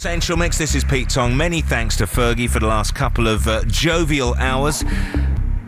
Essential Mix, this is Pete Tong. Many thanks to Fergie for the last couple of uh, jovial hours.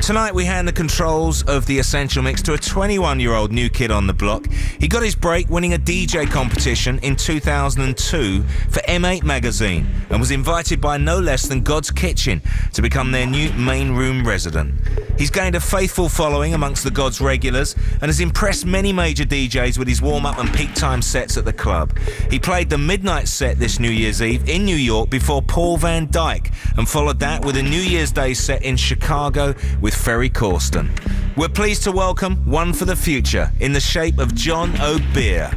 Tonight we hand the controls of the Essential Mix to a 21 year old new kid on the block. He got his break winning a DJ competition in 2002 for M8 magazine and was invited by no less than Godskitchen to become their new main room resident. He's gained a faithful following amongst the Gods regulars and has impressed many major DJs with his warm up and peak time sets at the club. He played the midnight set this New Year's Eve in New York before Paul van Dyk and followed that with a New Year's Day set in Chicago with Ferry Corsten. We're pleased to welcome one for the future in the shape of Jon O'Bir.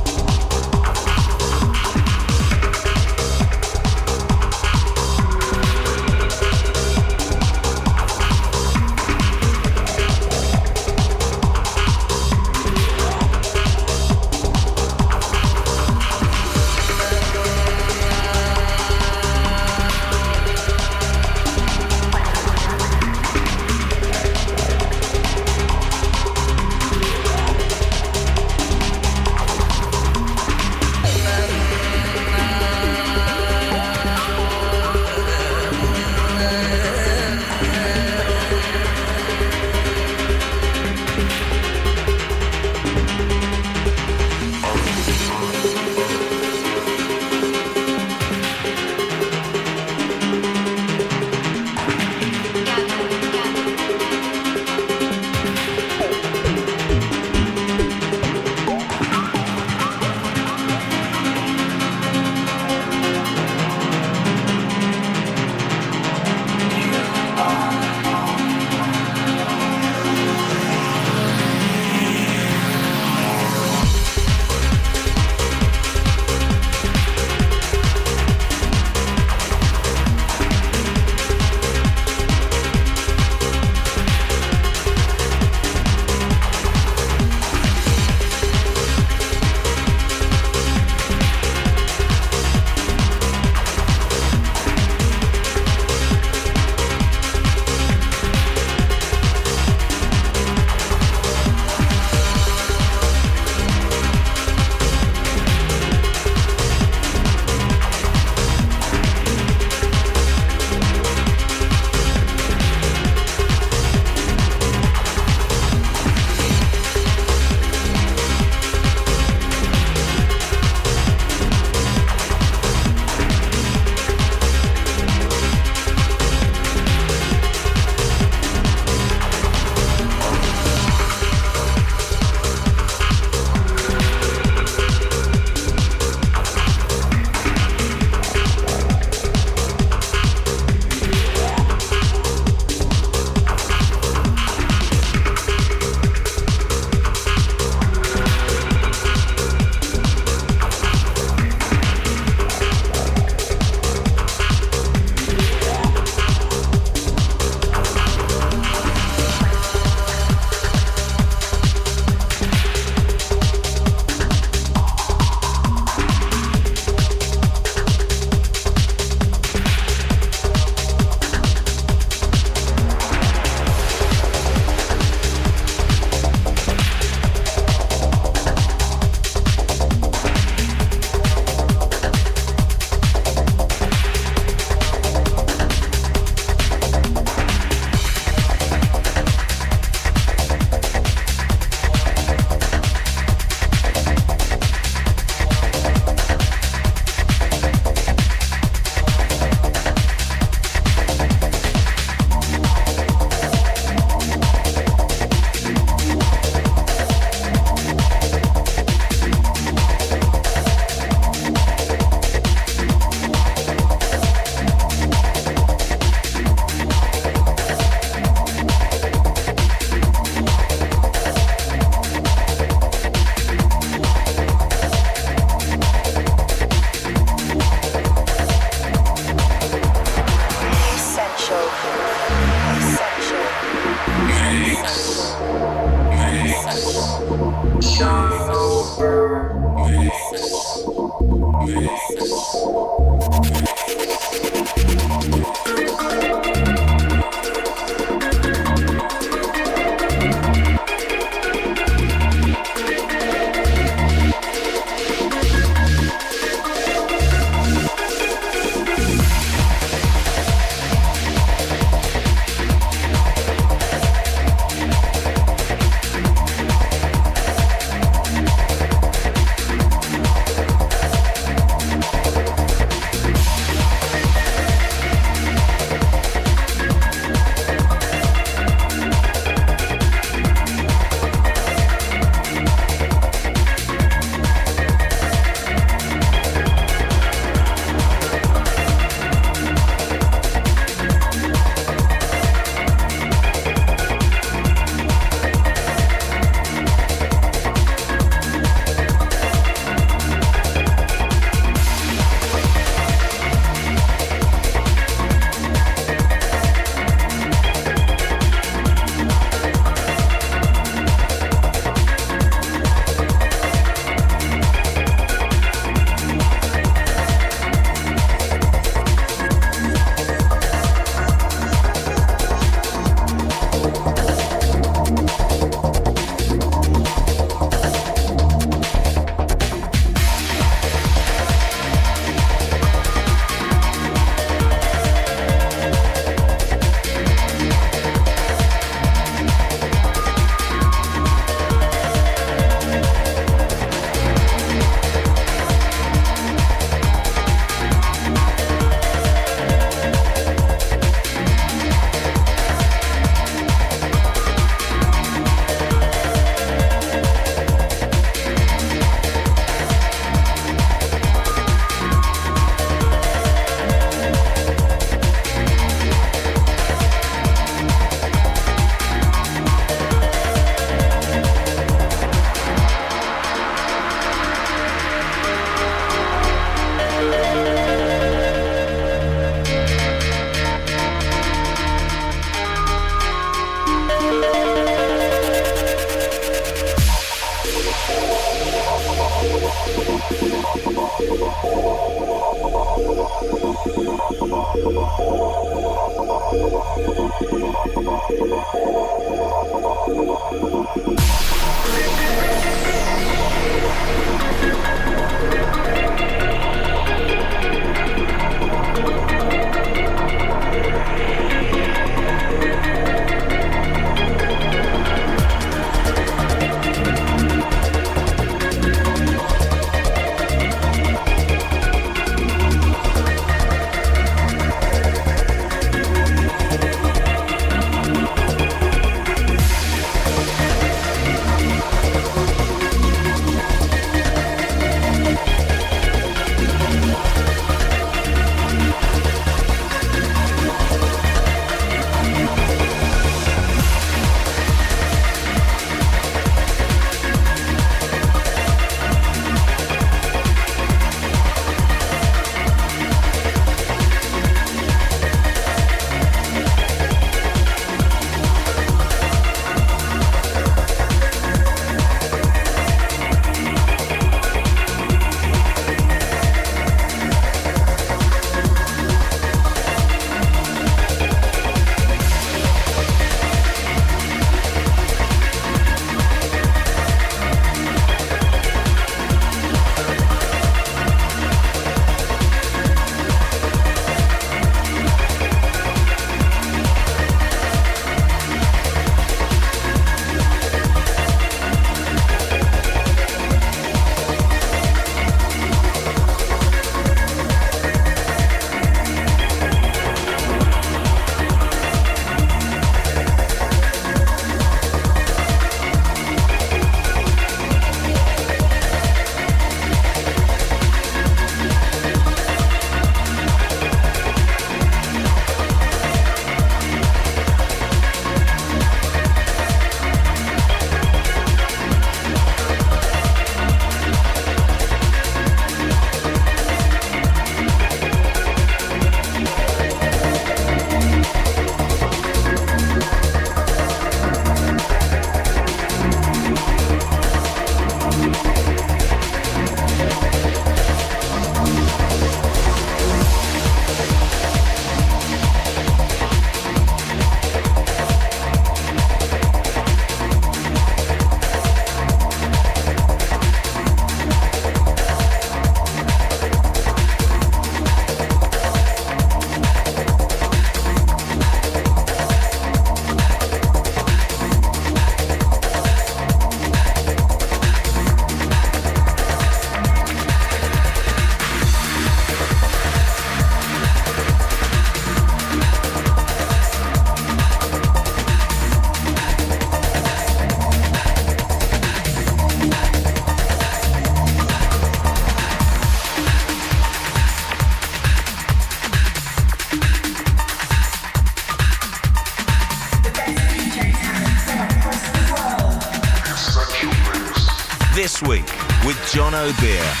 With John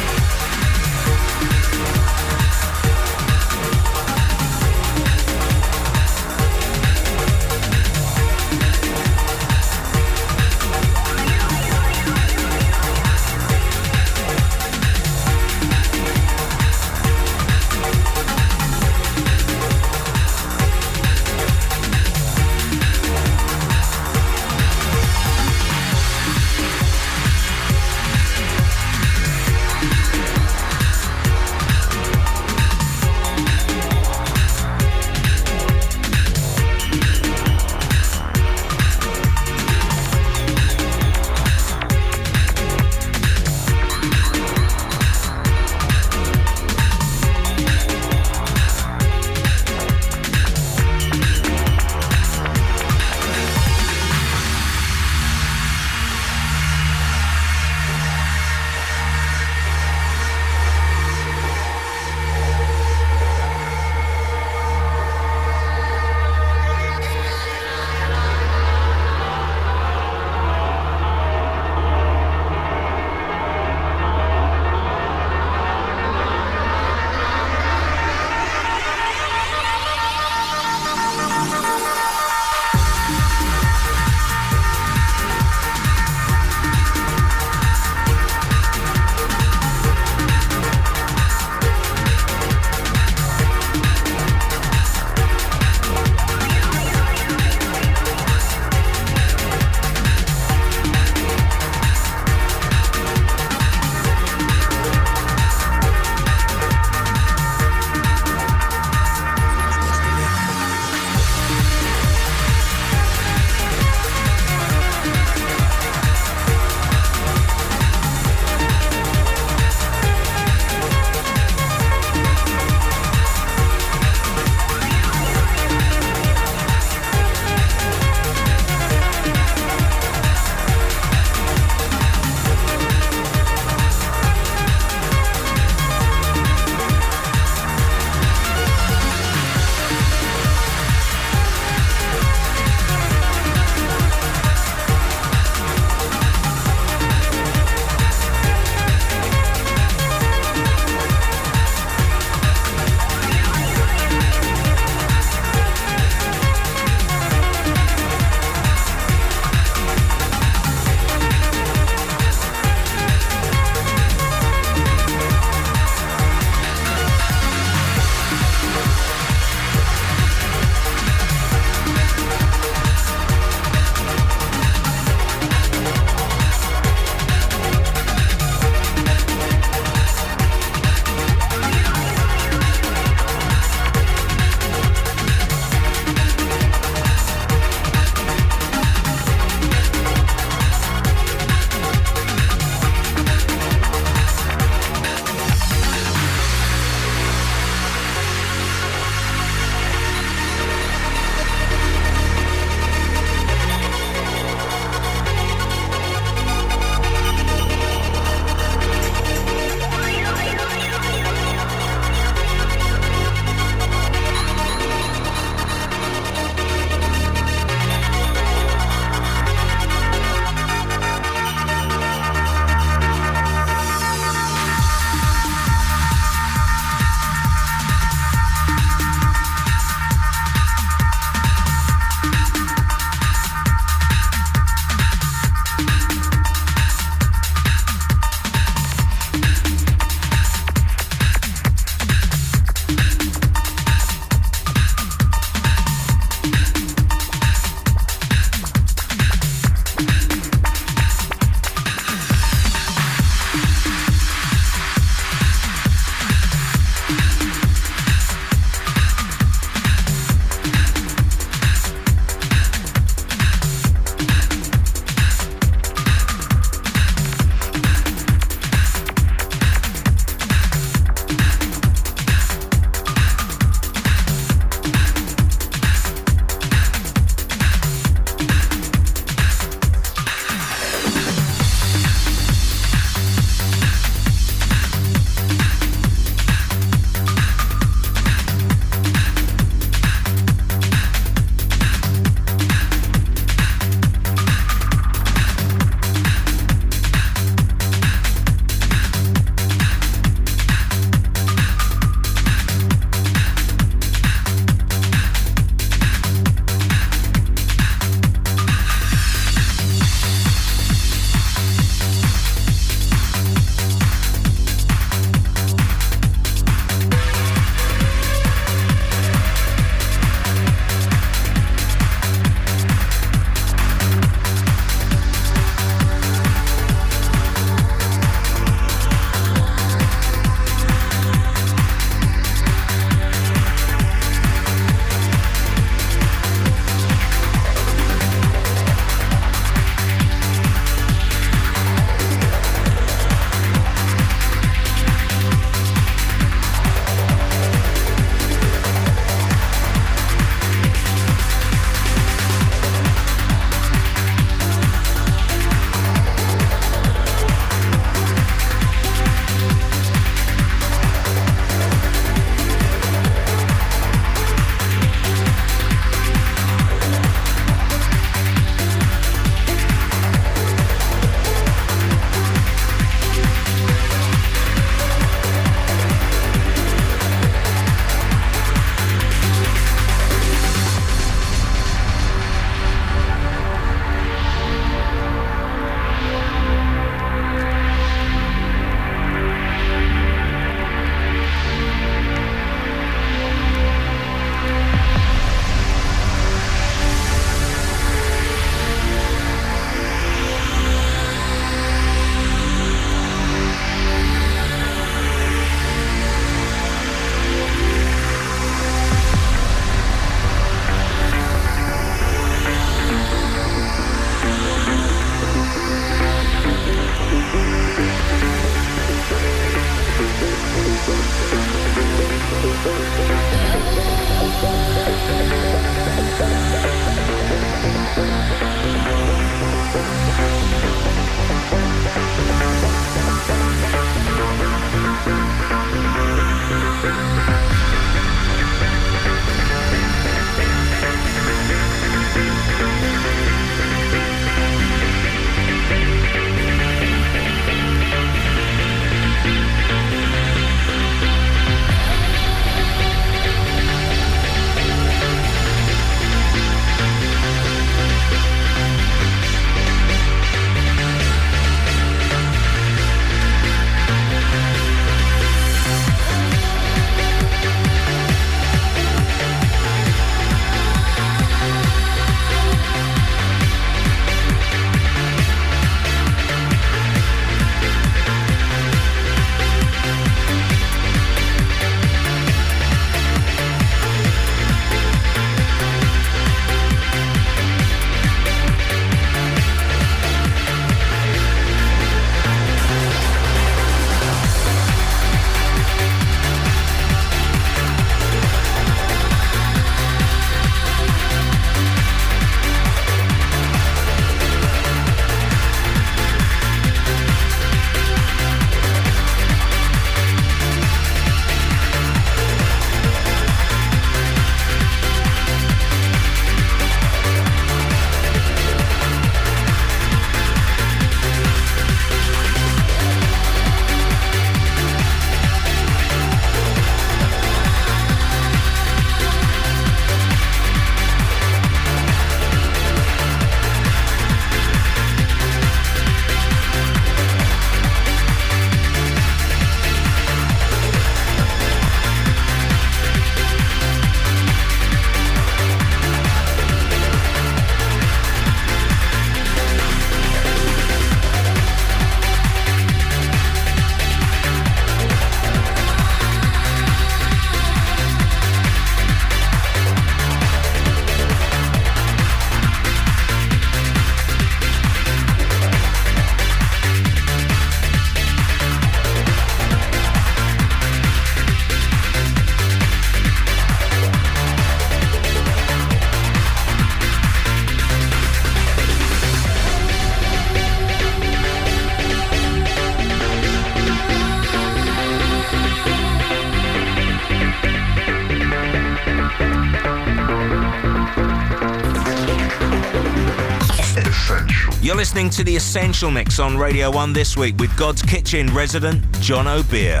listening to The Essential Mix on Radio 1 this week with Godskitchen resident Jon O'Bir.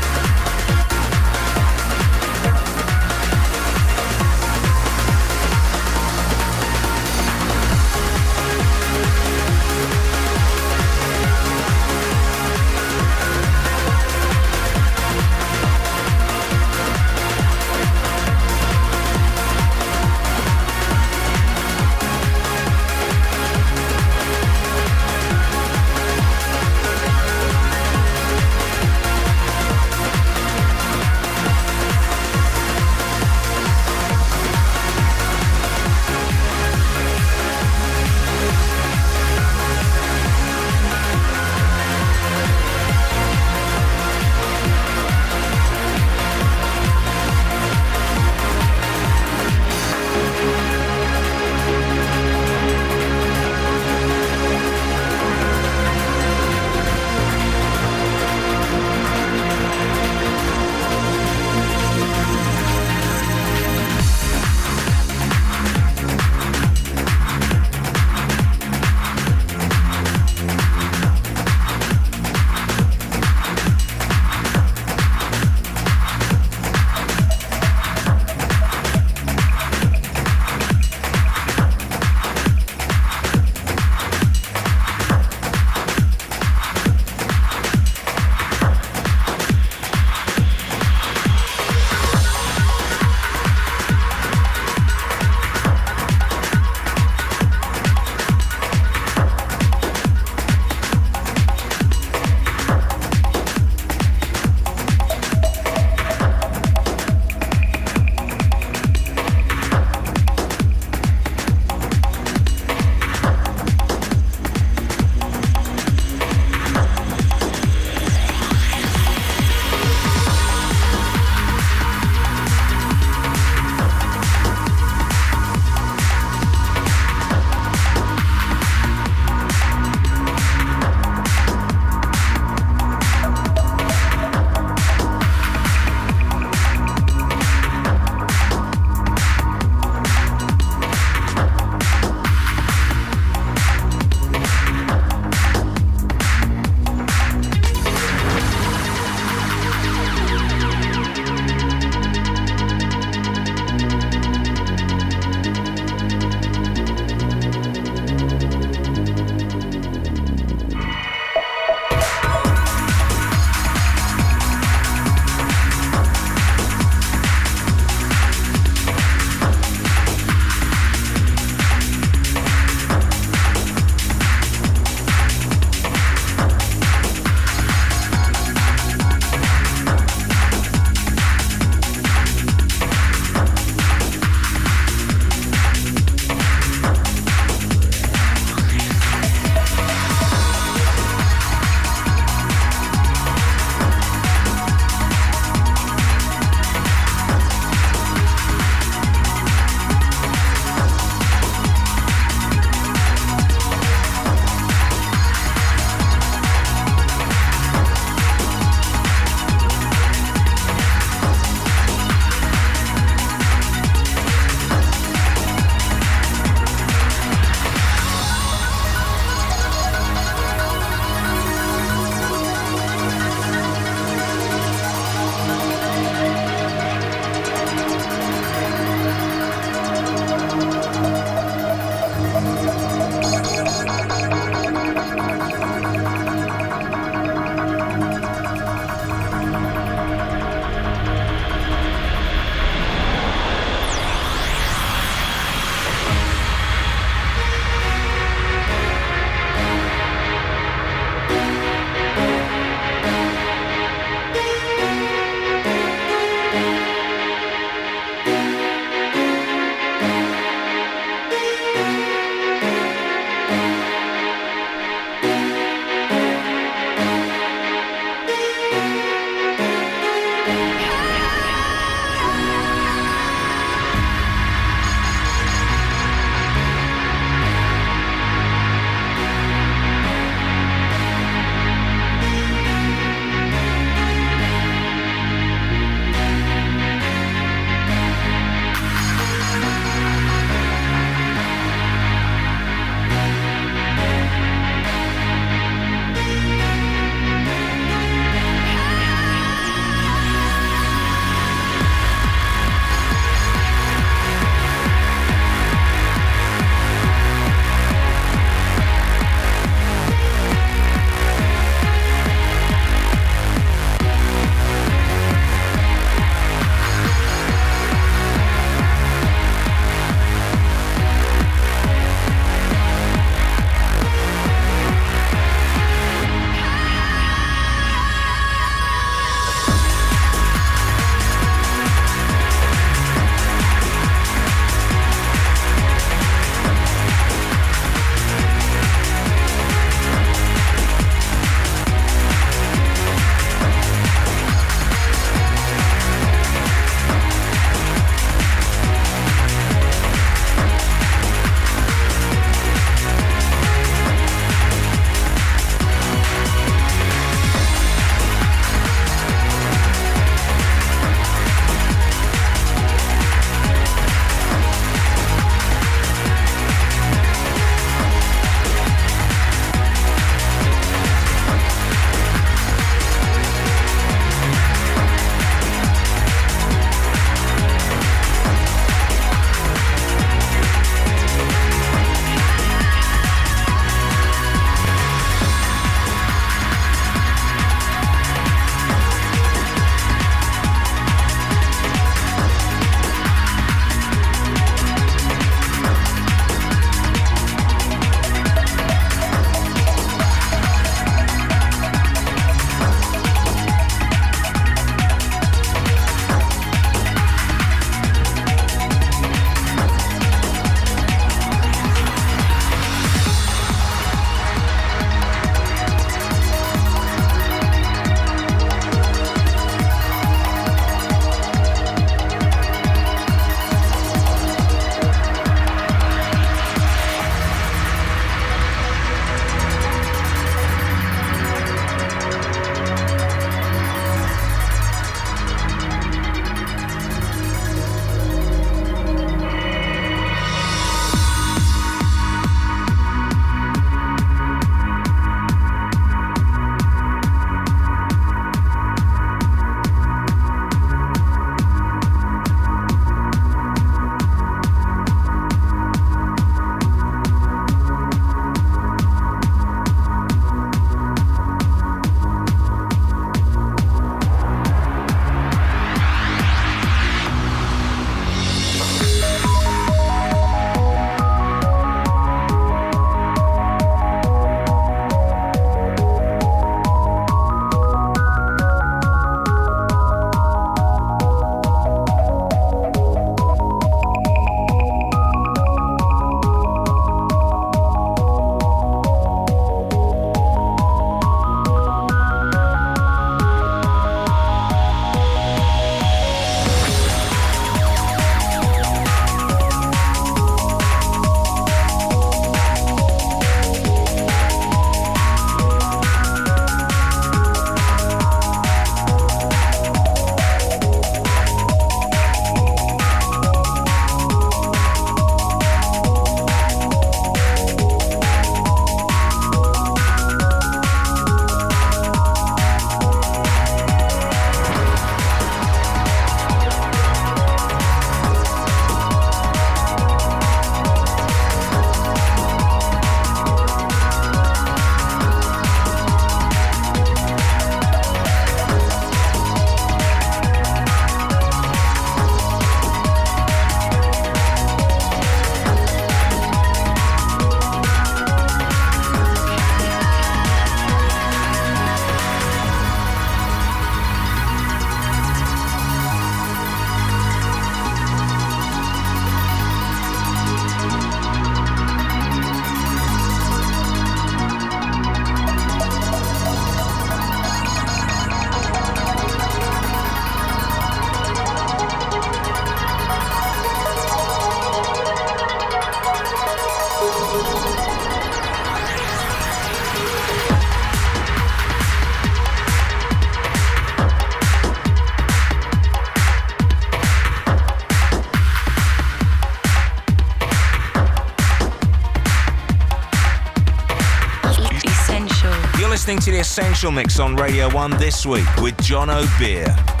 Listening to The Essential Mix on Radio 1 this week with Jon O'Bir.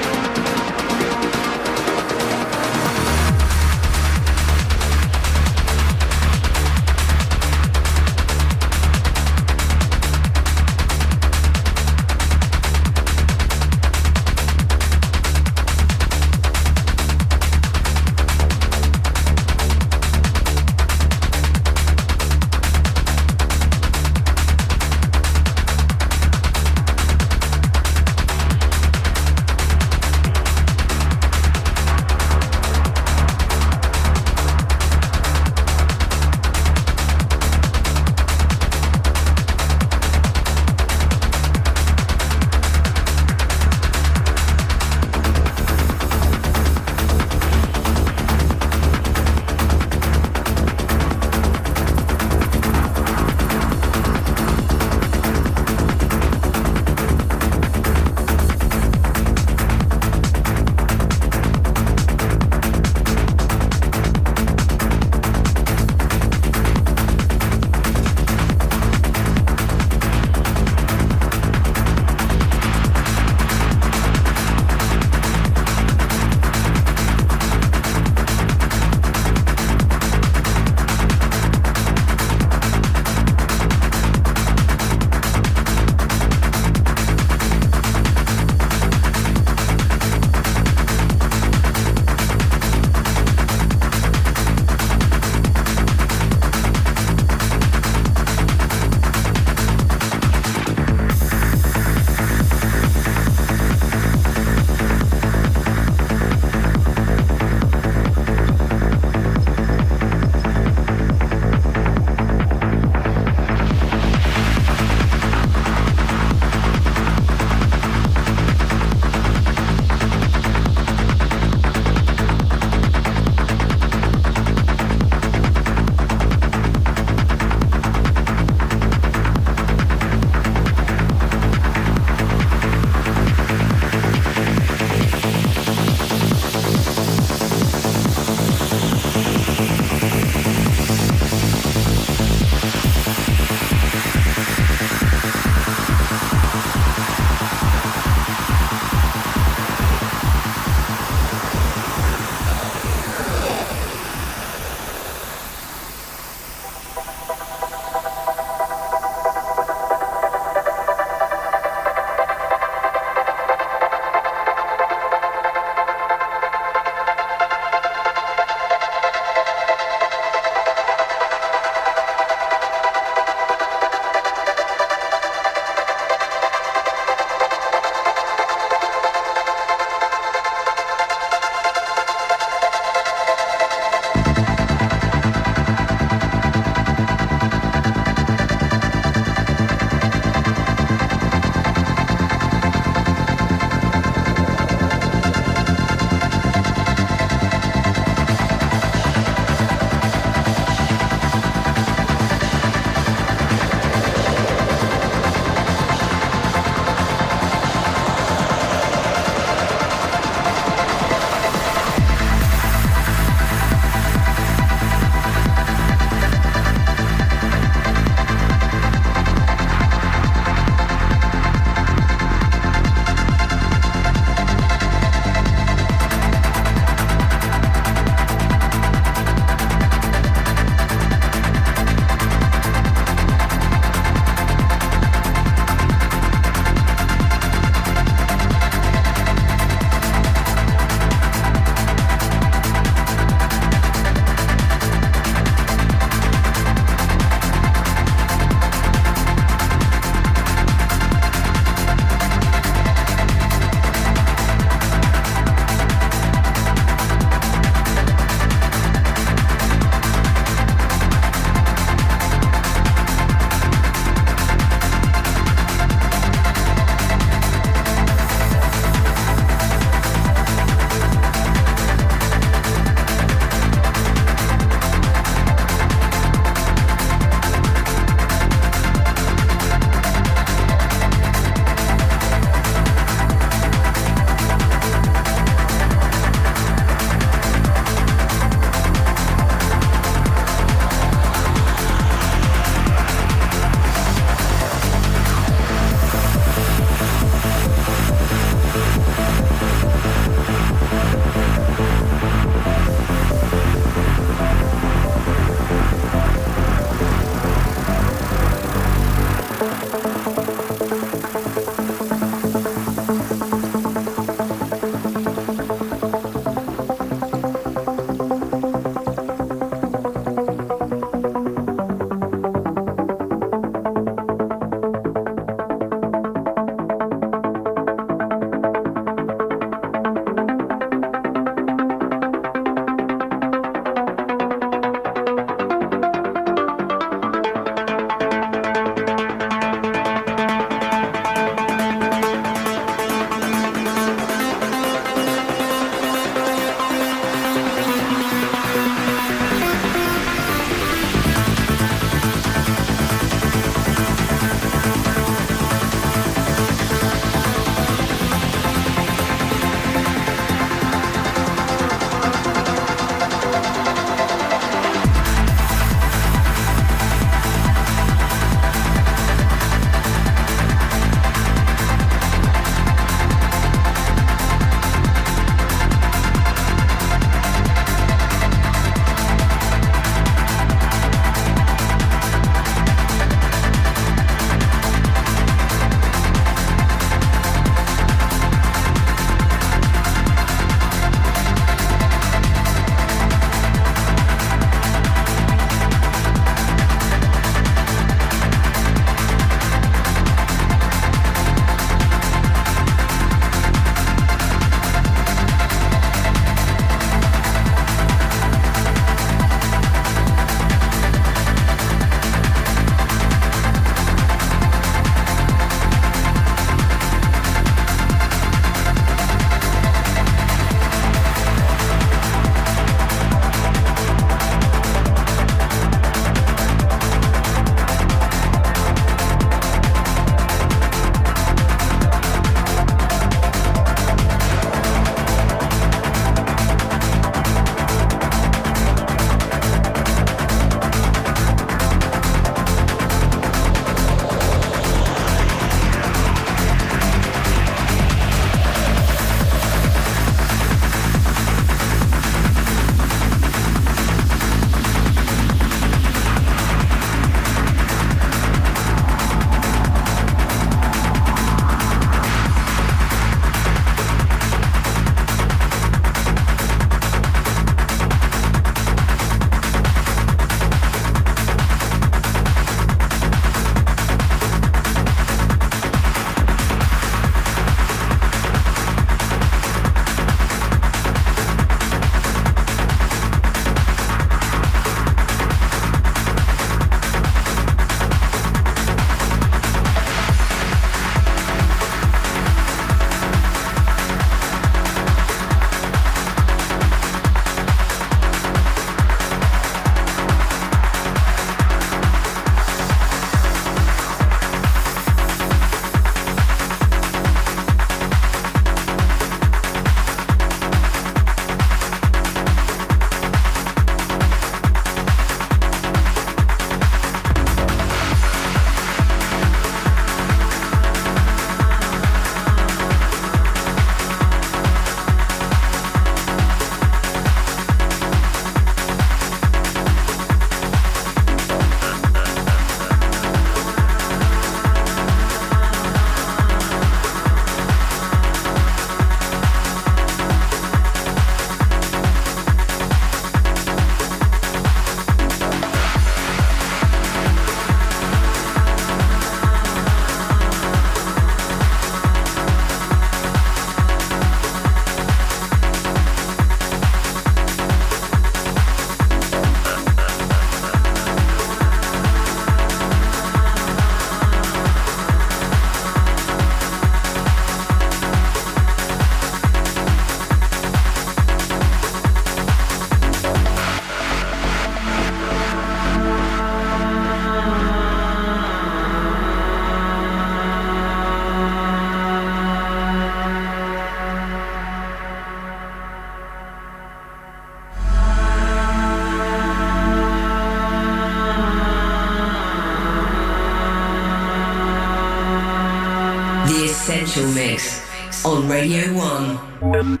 1.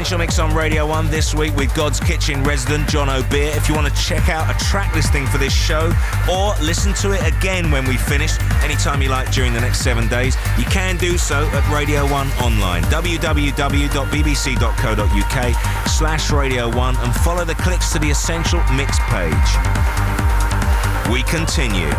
Essential Mix on Radio 1 this week with Godskitchen resident Jon O'Bir. If you want to check out a track listing for this show or listen to it again when we finish, anytime you like during the next seven days, you can do so at Radio 1 online, www.bbc.co.uk slash Radio 1 and follow the clicks to the Essential Mix page. We continue.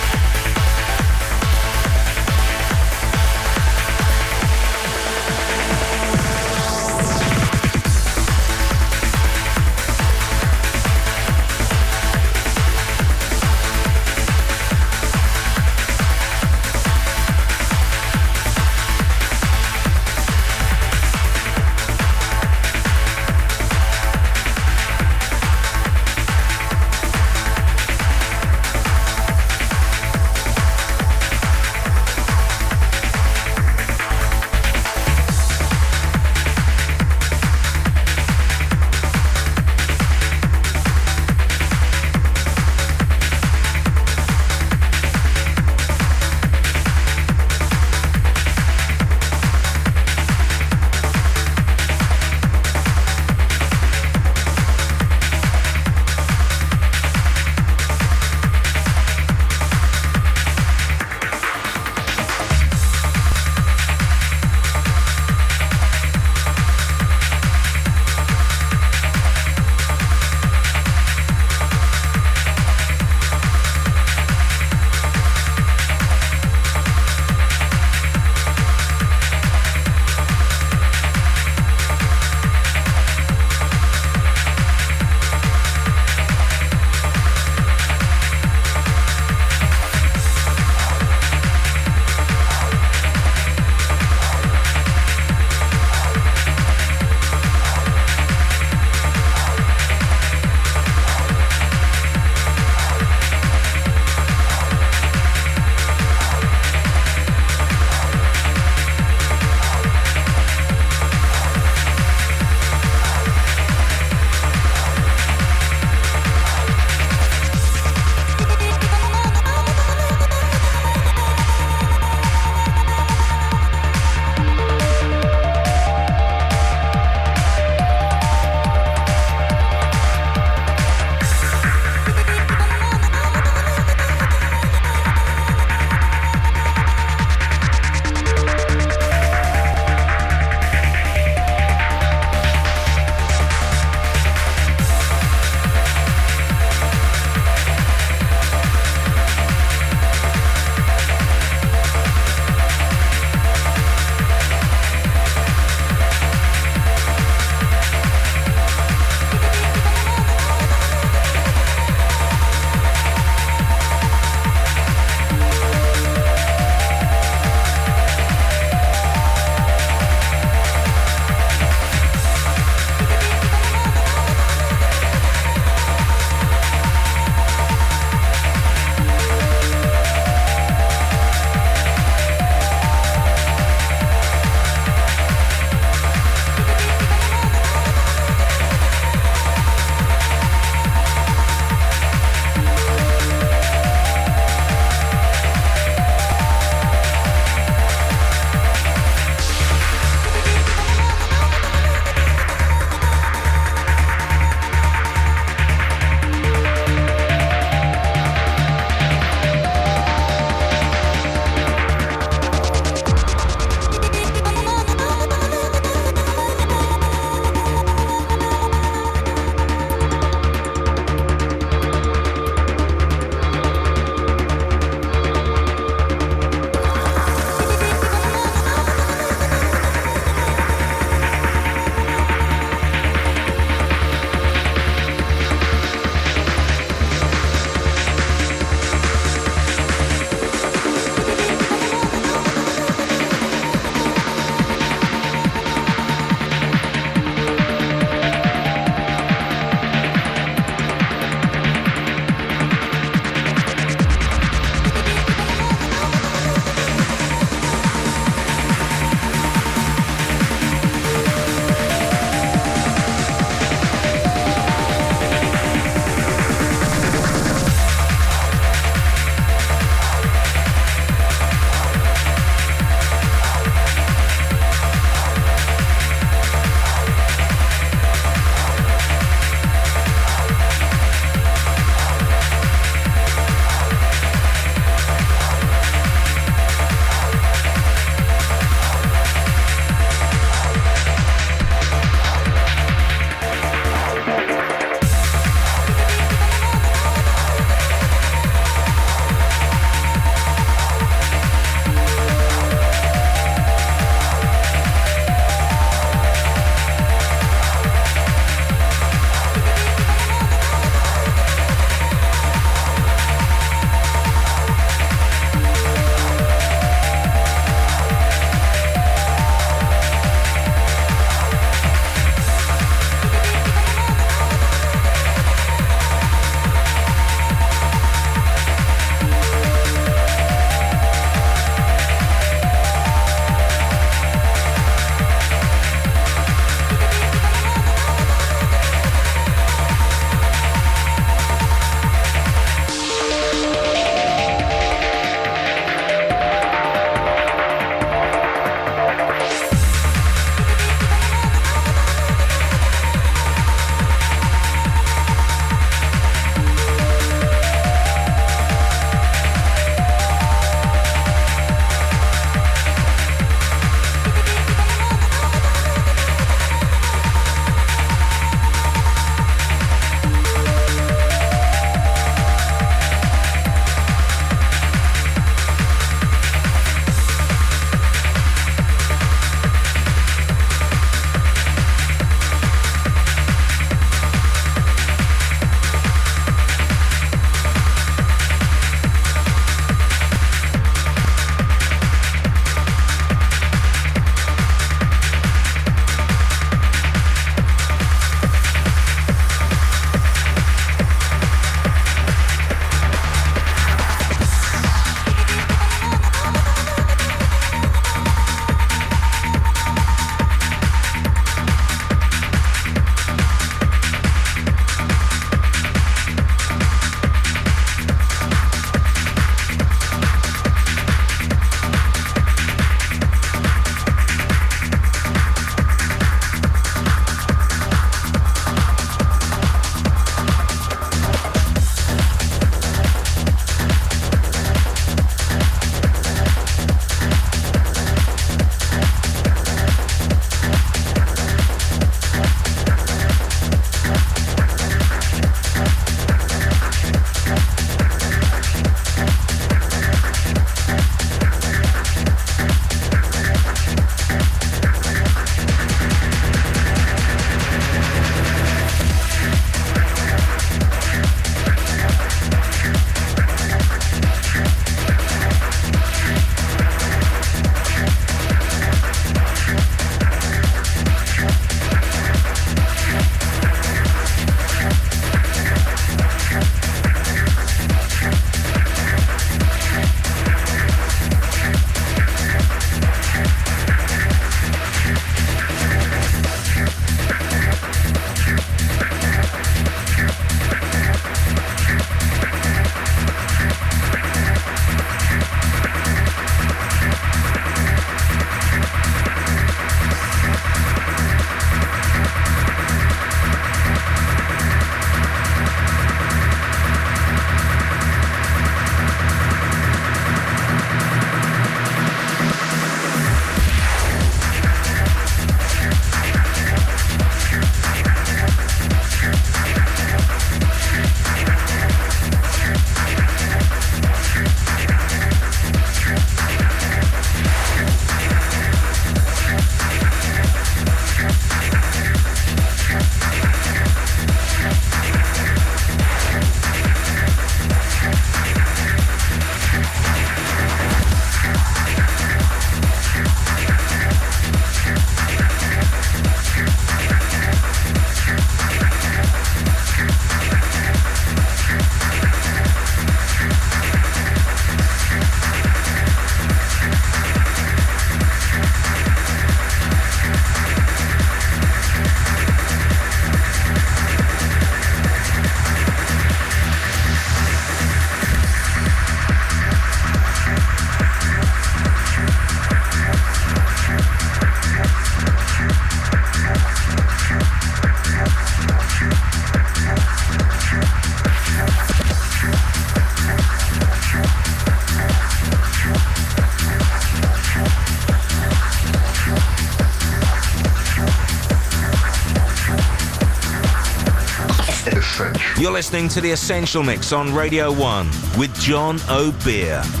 Listening to The Essential Mix on Radio 1 with Jon O'Bir.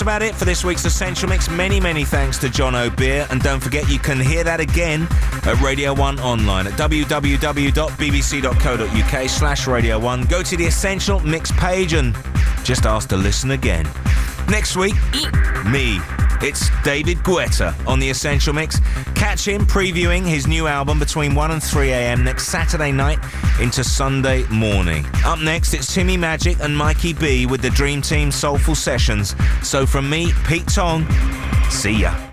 That's about it for this week's Essential Mix. Many, many thanks to Jon O'Bir. And don't forget, you can hear that again at Radio 1 online at www.bbc.co.uk slash Radio 1. Go to the Essential Mix page and just ask to listen again. Next week, me. It's David Guetta on the Essential Mix. Catch him previewing his new album between 1 and 3 a.m. next Saturday night into Sunday morning. Up next, it's Timmi Magic and Mikee B with the Dream Team Soulful Sessions. So from me, Pete Tong, see ya.